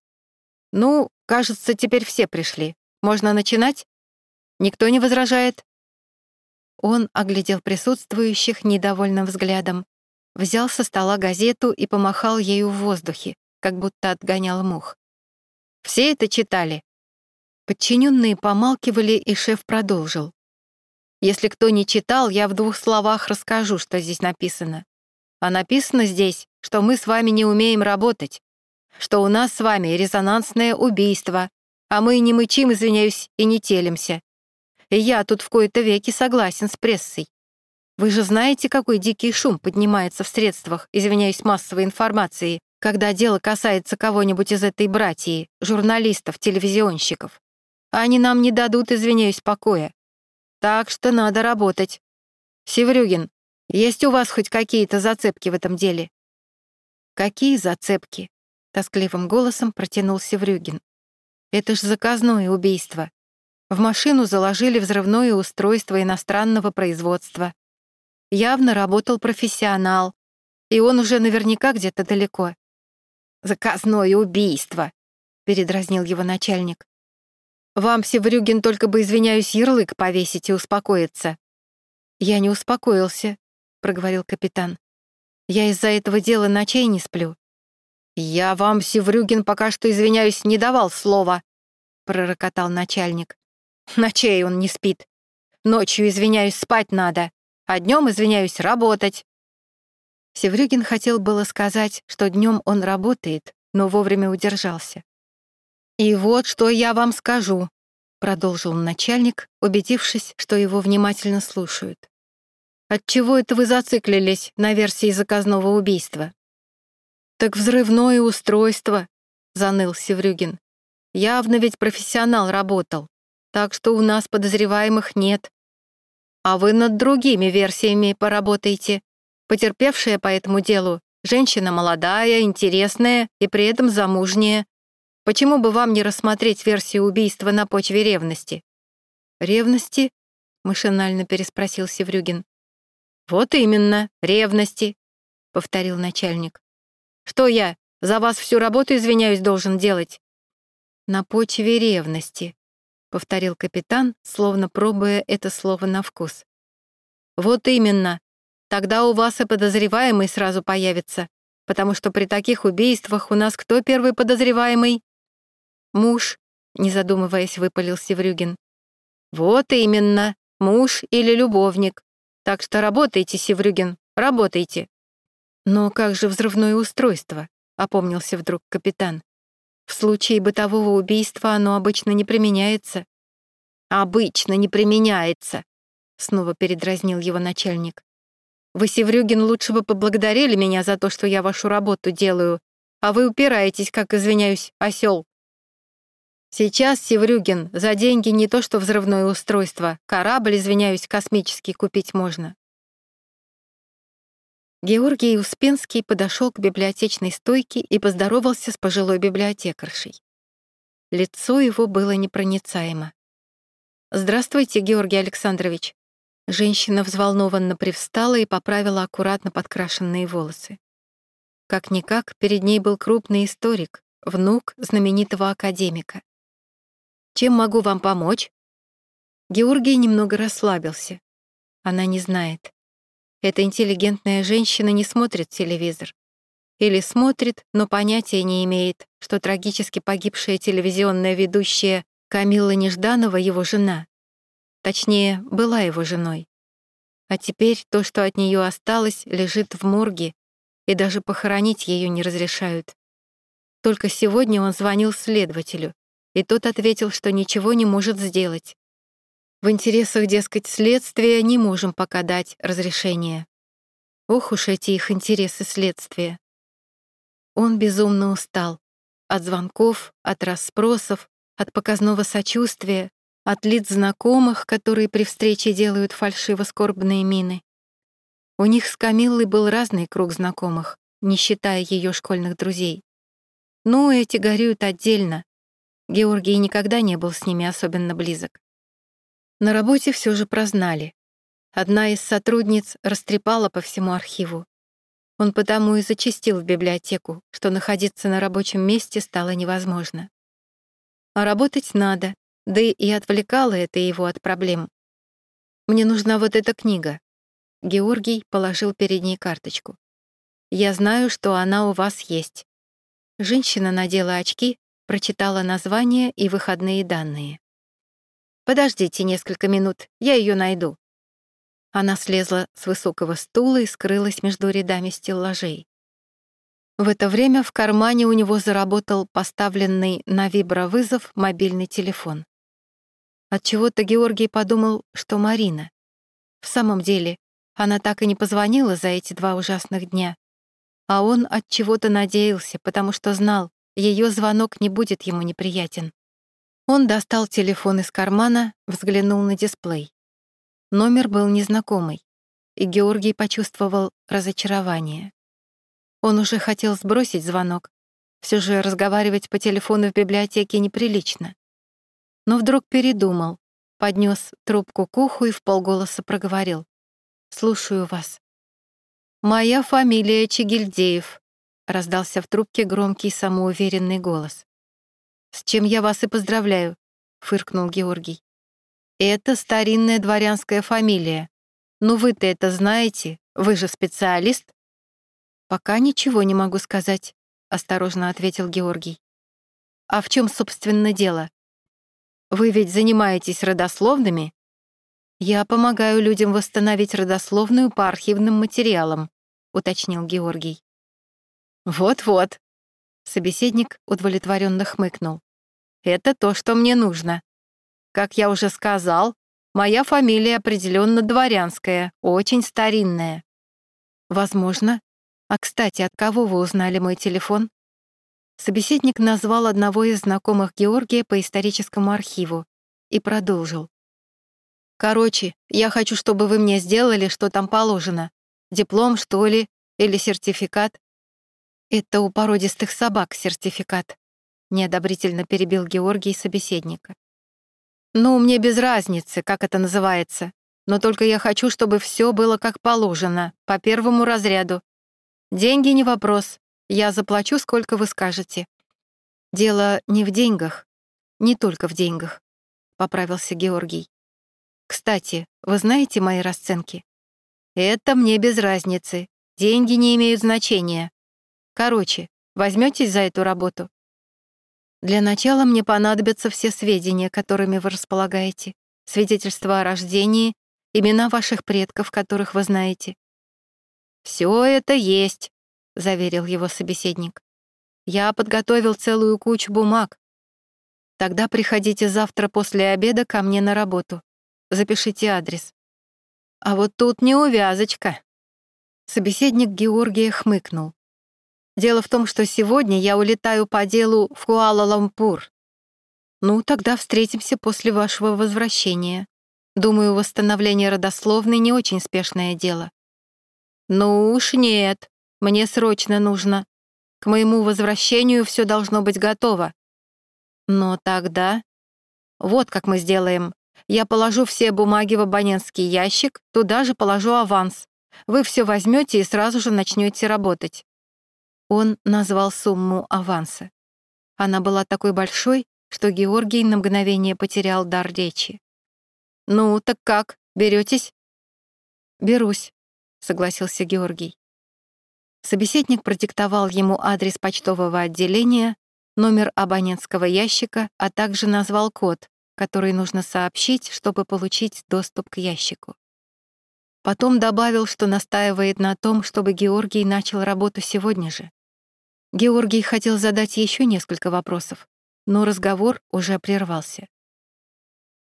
Ну, кажется, теперь все пришли. Можно начинать? Никто не возражает?» Он оглядел присутствующих недовольным взглядом, взял со стола газету и помахал ею в воздухе, как будто отгонял мух. «Все это читали?» Подчиненные помалкивали, и шеф продолжил. «Если кто не читал, я в двух словах расскажу, что здесь написано. А написано здесь, что мы с вами не умеем работать, что у нас с вами резонансное убийство, а мы не мычим, извиняюсь, и не телимся. И я тут в кои-то веки согласен с прессой. Вы же знаете, какой дикий шум поднимается в средствах, извиняюсь, массовой информации, когда дело касается кого-нибудь из этой братьи, журналистов, телевизионщиков. Они нам не дадут, извиняюсь, покоя. Так что надо работать. Севрюгин, есть у вас хоть какие-то зацепки в этом деле? Какие зацепки? Тоскливым голосом протянул Севрюгин. Это ж заказное убийство. В машину заложили взрывное устройство иностранного производства. Явно работал профессионал, и он уже наверняка где-то далеко. «Заказное убийство», — передразнил его начальник. «Вам, Севрюгин, только бы, извиняюсь, ярлык повесить и успокоиться». «Я не успокоился», — проговорил капитан. «Я из-за этого дела ночей не сплю. «Я вам, Севрюгин, пока что, извиняюсь, не давал слова», — пророкотал начальник. «Ночей он не спит. Ночью, извиняюсь, спать надо, а днем, извиняюсь, работать». Севрюгин хотел было сказать, что днем он работает, но вовремя удержался. «И вот что я вам скажу», — продолжил начальник, убедившись, что его внимательно слушают. «Отчего это вы зациклились на версии заказного убийства? «Так взрывное устройство», — заныл Севрюгин. «Явно ведь профессионал работал, так что у нас подозреваемых нет. А вы над другими версиями поработаете. Потерпевшая по этому делу женщина молодая, интересная и при этом замужняя. Почему бы вам не рассмотреть версию убийства на почве ревности?» «Ревности?» — машинально переспросил Севрюгин. «Вот именно, ревности», — повторил начальник. Что я, за вас всю работу, извиняюсь, должен делать?» «На почве ревности», — повторил капитан, словно пробуя это слово на вкус. «Вот именно. Тогда у вас и подозреваемый сразу появится, потому что при таких убийствах у нас кто первый подозреваемый?» «Муж», — не задумываясь, выпалил Севрюгин. «Вот именно, муж или любовник. Так что работайте, Севрюгин, работайте». «Но как же взрывное устройство?» — опомнился вдруг капитан. «В случае бытового убийства оно обычно не применяется». «Обычно не применяется», — снова передразнил его начальник. «Вы, Севрюгин, лучше бы поблагодарили меня за то, что я вашу работу делаю, а вы упираетесь, как, извиняюсь, осел. Сейчас, Севрюгин, за деньги не то что взрывное устройство, корабль, извиняюсь, космический купить можно. Георгий Успенский подошел к библиотечной стойке и поздоровался с пожилой библиотекаршей. Лицо его было непроницаемо. «Здравствуйте, Георгий Александрович». Женщина взволнованно привстала и поправила аккуратно подкрашенные волосы. Как-никак, перед ней был крупный историк, внук знаменитого академика. «Чем могу вам помочь?» Георгий немного расслабился. Она не знает. Эта интеллигентная женщина не смотрит телевизор. Или смотрит, но понятия не имеет, что трагически погибшая телевизионная ведущая Камилла Нежданова его жена. Точнее, была его женой. А теперь то, что от нее осталось, лежит в морге, и даже похоронить ее не разрешают. Только сегодня он звонил следователю, и тот ответил, что ничего не может сделать. В интересах, дескать, следствия не можем пока дать разрешение. Ох уж эти их интересы следствия. Он безумно устал. От звонков, от расспросов, от показного сочувствия, от лиц знакомых, которые при встрече делают фальшиво-скорбные мины. У них с Камиллой был разный круг знакомых, не считая ее школьных друзей. Ну, эти горюют отдельно. Георгий никогда не был с ними особенно близок. На работе все же прознали. Одна из сотрудниц растрепала по всему архиву. Он потому и зачастил в библиотеку, что находиться на рабочем месте стало невозможно. А работать надо, да и отвлекало это его от проблем. «Мне нужна вот эта книга». Георгий положил перед ней карточку. «Я знаю, что она у вас есть». Женщина надела очки, прочитала название и выходные данные. Подождите несколько минут, я ее найду». Она слезла с высокого стула и скрылась между рядами стеллажей. В это время в кармане у него заработал поставленный на вибровызов мобильный телефон. Отчего-то Георгий подумал, что Марина. В самом деле, Она так и не позвонила за эти два ужасных дня. А он от чего-то надеялся, потому что знал, ее звонок не будет ему неприятен. Он достал телефон из кармана, взглянул на дисплей. Номер был незнакомый, и Георгий почувствовал разочарование. Он уже хотел сбросить звонок. Все же разговаривать по телефону в библиотеке неприлично. Но вдруг передумал, поднес трубку к уху и в полголоса проговорил. «Слушаю вас». «Моя фамилия Чигильдеев», — раздался в трубке громкий самоуверенный голос. «С чем я вас и поздравляю», — фыркнул Георгий. «Это старинная дворянская фамилия. Ну вы-то это знаете, вы же специалист». «Пока ничего не могу сказать», — осторожно ответил Георгий. «А в чем, собственно, дело? Вы ведь занимаетесь родословными?» «Я помогаю людям восстановить родословную по архивным материалам», — уточнил Георгий. «Вот-вот», — собеседник удовлетворенно хмыкнул. Это то, что мне нужно. Как я уже сказал, моя фамилия определенно дворянская, очень старинная. Возможно. А, кстати, от кого вы узнали мой телефон? Собеседник назвал одного из знакомых Георгия по историческому архиву и продолжил. «Короче, я хочу, чтобы вы мне сделали, что там положено. Диплом, что ли, или сертификат?» «Это у породистых собак сертификат», неодобрительно перебил Георгий собеседника. «Ну, мне без разницы, как это называется, но только я хочу, чтобы все было как положено, по первому разряду. Деньги не вопрос, я заплачу, сколько вы скажете». «Дело не в деньгах, не только в деньгах», — поправился Георгий. «Кстати, вы знаете мои расценки?» «Это мне без разницы, деньги не имеют значения. Короче, возьметесь за эту работу?» Для начала мне понадобятся все сведения, которыми вы располагаете, свидетельства о рождении, имена ваших предков, которых вы знаете. «Все это есть», — заверил его собеседник. «Я подготовил целую кучу бумаг. Тогда приходите завтра после обеда ко мне на работу. Запишите адрес». «А вот тут неувязочка». Собеседник Георгия хмыкнул. Дело в том, что сегодня я улетаю по делу в Куала-Лампур. Ну, тогда встретимся после вашего возвращения. Думаю, восстановление родословной не очень спешное дело. Ну уж нет, мне срочно нужно. К моему возвращению все должно быть готово. Но тогда... Вот как мы сделаем. Я положу все бумаги в абонентский ящик, туда же положу аванс. Вы все возьмете и сразу же начнете работать. Он назвал сумму аванса. Она была такой большой, что Георгий на мгновение потерял дар речи. «Ну, так как, беретесь?» «Берусь», — согласился Георгий. Собеседник продиктовал ему адрес почтового отделения, номер абонентского ящика, а также назвал код, который нужно сообщить, чтобы получить доступ к ящику. Потом добавил, что настаивает на том, чтобы Георгий начал работу сегодня же. Георгий хотел задать еще несколько вопросов, но разговор уже прервался.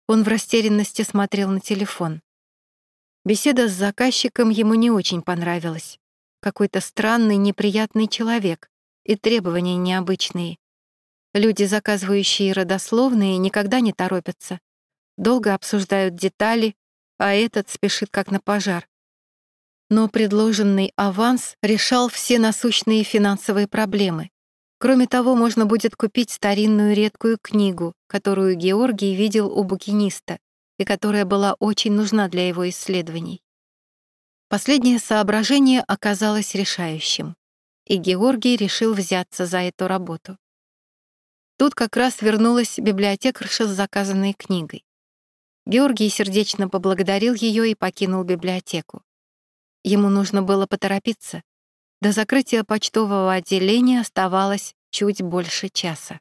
Он в растерянности смотрел на телефон. Беседа с заказчиком ему не очень понравилась. Какой-то странный, неприятный человек и требования необычные. Люди, заказывающие родословные, никогда не торопятся. Долго обсуждают детали, а этот спешит как на пожар но предложенный аванс решал все насущные финансовые проблемы. Кроме того, можно будет купить старинную редкую книгу, которую Георгий видел у букиниста и которая была очень нужна для его исследований. Последнее соображение оказалось решающим, и Георгий решил взяться за эту работу. Тут как раз вернулась библиотекарша с заказанной книгой. Георгий сердечно поблагодарил ее и покинул библиотеку. Ему нужно было поторопиться. До закрытия почтового отделения оставалось чуть больше часа.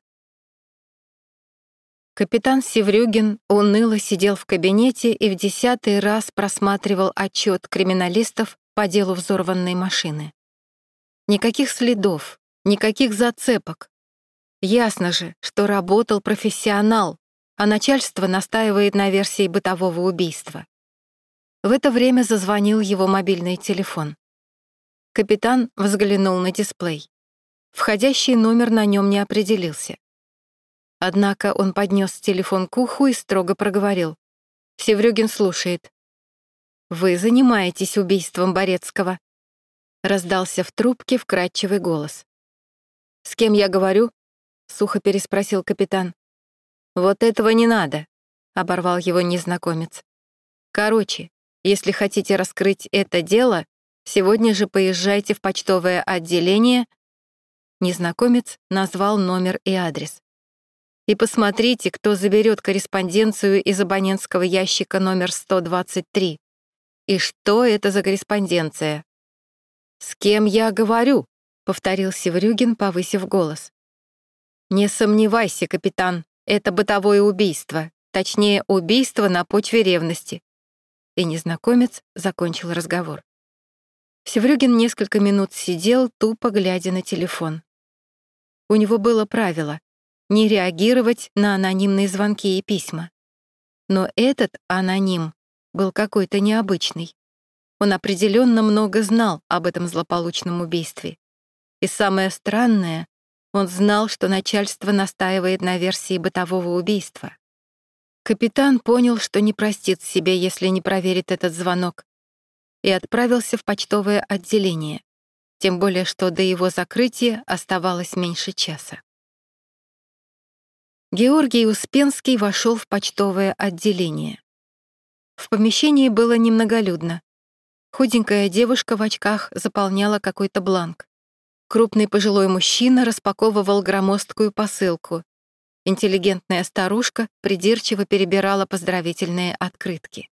Капитан Севрюгин уныло сидел в кабинете и в десятый раз просматривал отчет криминалистов по делу взорванной машины. Никаких следов, никаких зацепок. Ясно же, что работал профессионал, а начальство настаивает на версии бытового убийства. В это время зазвонил его мобильный телефон. Капитан взглянул на дисплей. Входящий номер на нем не определился. Однако он поднес телефон к уху и строго проговорил. Севрюгин слушает. «Вы занимаетесь убийством Борецкого», — раздался в трубке вкрадчивый голос. «С кем я говорю?» — сухо переспросил капитан. «Вот этого не надо», — оборвал его незнакомец. «Короче, если хотите раскрыть это дело, сегодня же поезжайте в почтовое отделение». Незнакомец назвал номер и адрес. «И посмотрите, кто заберет корреспонденцию из абонентского ящика номер 123. И что это за корреспонденция?» «С кем я говорю?» — повторил Севрюгин, повысив голос. «Не сомневайся, капитан, это бытовое убийство, точнее, убийство на почве ревности». И незнакомец закончил разговор. Севрюгин несколько минут сидел, тупо глядя на телефон. У него было правило — не реагировать на анонимные звонки и письма. Но этот аноним был какой-то необычный. Он определенно много знал об этом злополучном убийстве. И самое странное, он знал, что начальство настаивает на версии бытового убийства. Капитан понял, что не простит себе, если не проверит этот звонок, и отправился в почтовое отделение, тем более что до его закрытия оставалось меньше часа. Георгий Успенский вошел в почтовое отделение. В помещении было немноголюдно. Худенькая девушка в очках заполняла какой-то бланк. Крупный пожилой мужчина распаковывал громоздкую посылку. Интеллигентная старушка придирчиво перебирала поздравительные открытки.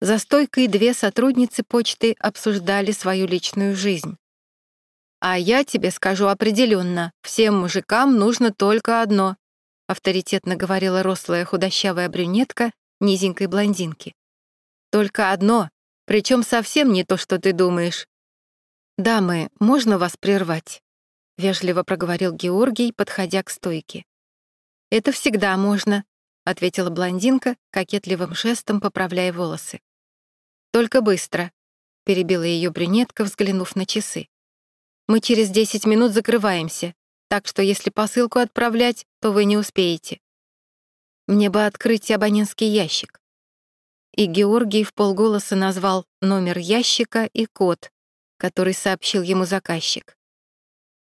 За стойкой две сотрудницы почты обсуждали свою личную жизнь. «А я тебе скажу определенно, всем мужикам нужно только одно», авторитетно говорила рослая худощавая брюнетка низенькой блондинки. «Только одно причем совсем не то, что ты думаешь. «Дамы, можно вас прервать?» — вежливо проговорил Георгий, подходя к стойке. «Это всегда можно», — ответила блондинка, кокетливым жестом поправляя волосы. «Только быстро», — перебила ее брюнетка, взглянув на часы. «Мы через десять минут закрываемся, так что если посылку отправлять, то вы не успеете. Мне бы открыть абонентский ящик и Георгий в полголоса назвал номер ящика и код, который сообщил ему заказчик.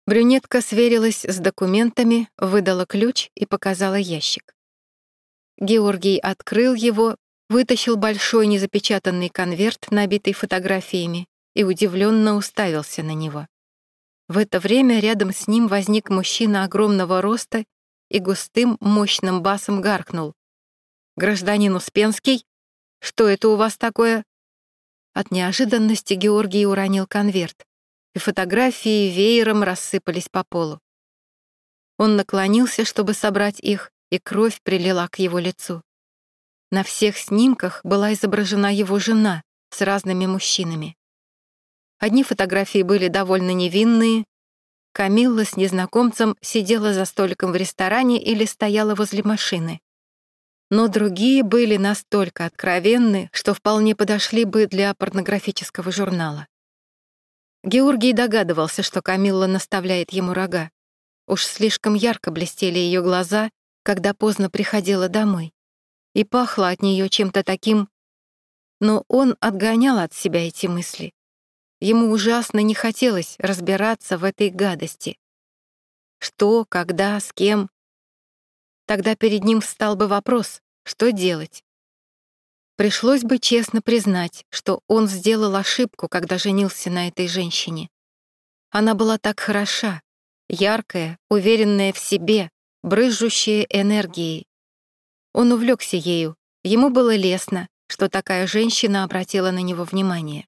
Брюнетка сверилась с документами, выдала ключ и показала ящик. Георгий открыл его, вытащил большой незапечатанный конверт, набитый фотографиями, и удивленно уставился на него. В это время рядом с ним возник мужчина огромного роста и густым, мощным басом гаркнул. «Гражданин Успенский, что это у вас такое?» От неожиданности Георгий уронил конверт, и фотографии веером рассыпались по полу. Он наклонился, чтобы собрать их, и кровь прилила к его лицу. На всех снимках была изображена его жена с разными мужчинами. Одни фотографии были довольно невинные. Камилла с незнакомцем сидела за столиком в ресторане или стояла возле машины но другие были настолько откровенны, что вполне подошли бы для порнографического журнала. Георгий догадывался, что Камилла наставляет ему рога. Уж слишком ярко блестели ее глаза, когда поздно приходила домой. И пахло от нее чем-то таким... Но он отгонял от себя эти мысли. Ему ужасно не хотелось разбираться в этой гадости. Что, когда, с кем Тогда перед ним встал бы вопрос, что делать? Пришлось бы честно признать, что он сделал ошибку, когда женился на этой женщине. Она была так хороша, яркая, уверенная в себе, брызжущая энергией. Он увлекся ею, ему было лестно, что такая женщина обратила на него внимание.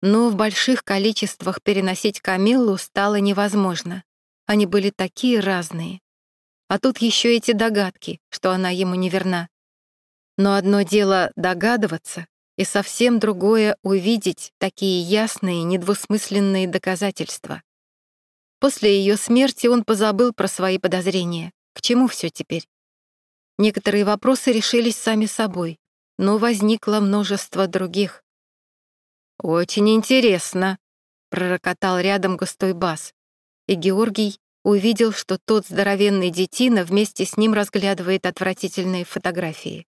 Но в больших количествах переносить Камиллу стало невозможно. Они были такие разные. А тут еще эти догадки, что она ему не верна. Но одно дело догадываться, и совсем другое — увидеть такие ясные, недвусмысленные доказательства. После ее смерти он позабыл про свои подозрения. К чему все теперь? Некоторые вопросы решились сами собой. но возникло множество других. «Очень интересно», — пророкотал рядом густой бас, и Георгий увидел, что тот здоровенный детина вместе с ним разглядывает отвратительные фотографии.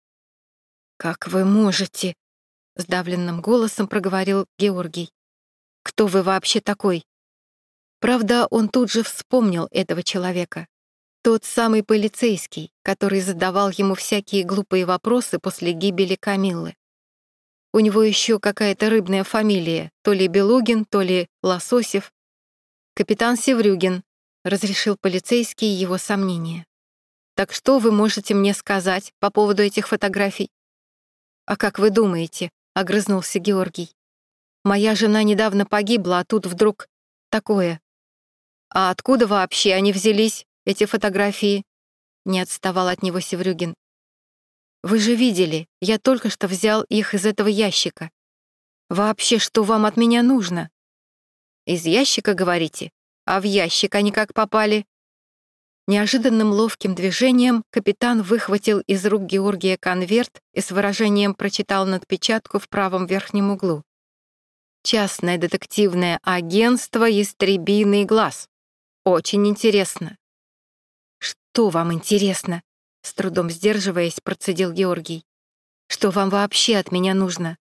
«Как вы можете?» — сдавленным голосом проговорил Георгий. «Кто вы вообще такой?» Правда, он тут же вспомнил этого человека. Тот самый полицейский, который задавал ему всякие глупые вопросы после гибели Камиллы. У него еще какая-то рыбная фамилия, то ли Белугин, то ли Лососев. Капитан Севрюгин, разрешил полицейский его сомнения. Так что вы можете мне сказать по поводу этих фотографий? А как вы думаете, огрызнулся Георгий. Моя жена недавно погибла, а тут вдруг такое. А откуда вообще они взялись? эти фотографии?» Не отставал от него Севрюгин. «Вы же видели, я только что взял их из этого ящика. Вообще, что вам от меня нужно?» «Из ящика, говорите? А в ящик они как попали?» Неожиданным ловким движением капитан выхватил из рук Георгия конверт и с выражением прочитал надпечатку в правом верхнем углу. «Частное детективное агентство «Ястребиный глаз». Очень интересно. «Что вам интересно?» — с трудом сдерживаясь, процедил Георгий. «Что вам вообще от меня нужно?»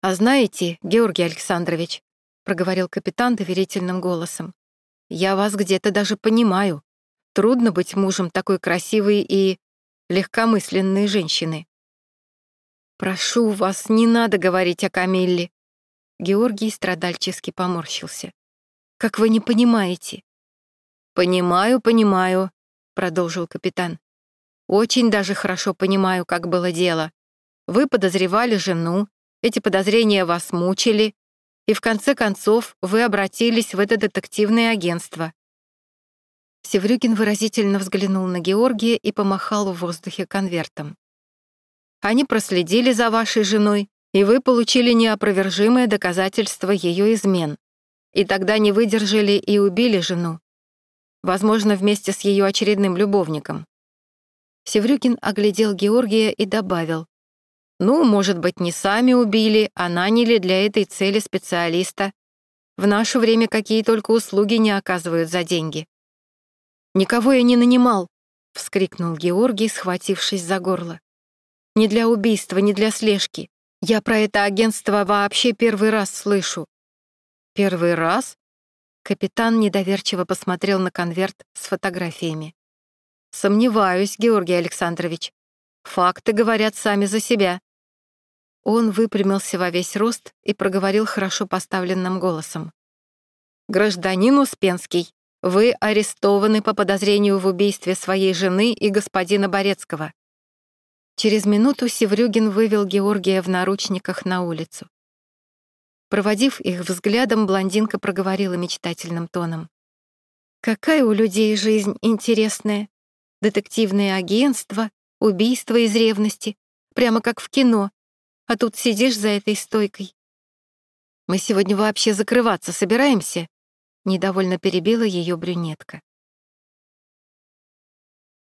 «А знаете, Георгий Александрович», — проговорил капитан доверительным голосом, «я вас где-то даже понимаю. Трудно быть мужем такой красивой и легкомысленной женщины». «Прошу вас, не надо говорить о Камилле». Георгий страдальчески поморщился. «Как вы не понимаете?» «Понимаю, понимаю», — продолжил капитан. «Очень даже хорошо понимаю, как было дело. Вы подозревали жену, эти подозрения вас мучили, и в конце концов вы обратились в это детективное агентство». Севрюгин выразительно взглянул на Георгия и помахал в воздухе конвертом. «Они проследили за вашей женой, и вы получили неопровержимое доказательство ее измен. И тогда не выдержали и убили жену. Возможно, вместе с ее очередным любовником. Севрюкин оглядел Георгия и добавил. «Ну, может быть, не сами убили, а наняли для этой цели специалиста. В наше время какие только услуги не оказывают за деньги». «Никого я не нанимал», — вскрикнул Георгий, схватившись за горло. «Не для убийства, не для слежки. Я про это агентство вообще первый раз слышу». «Первый раз?» Капитан недоверчиво посмотрел на конверт с фотографиями. «Сомневаюсь, Георгий Александрович. Факты говорят сами за себя». Он выпрямился во весь рост и проговорил хорошо поставленным голосом. «Гражданин Успенский, вы арестованы по подозрению в убийстве своей жены и господина Борецкого». Через минуту Севрюгин вывел Георгия в наручниках на улицу. Проводив их взглядом, блондинка проговорила мечтательным тоном. «Какая у людей жизнь интересная! Детективное агентство, убийство из ревности, прямо как в кино, а тут сидишь за этой стойкой. Мы сегодня вообще закрываться собираемся?» Недовольно перебила ее брюнетка.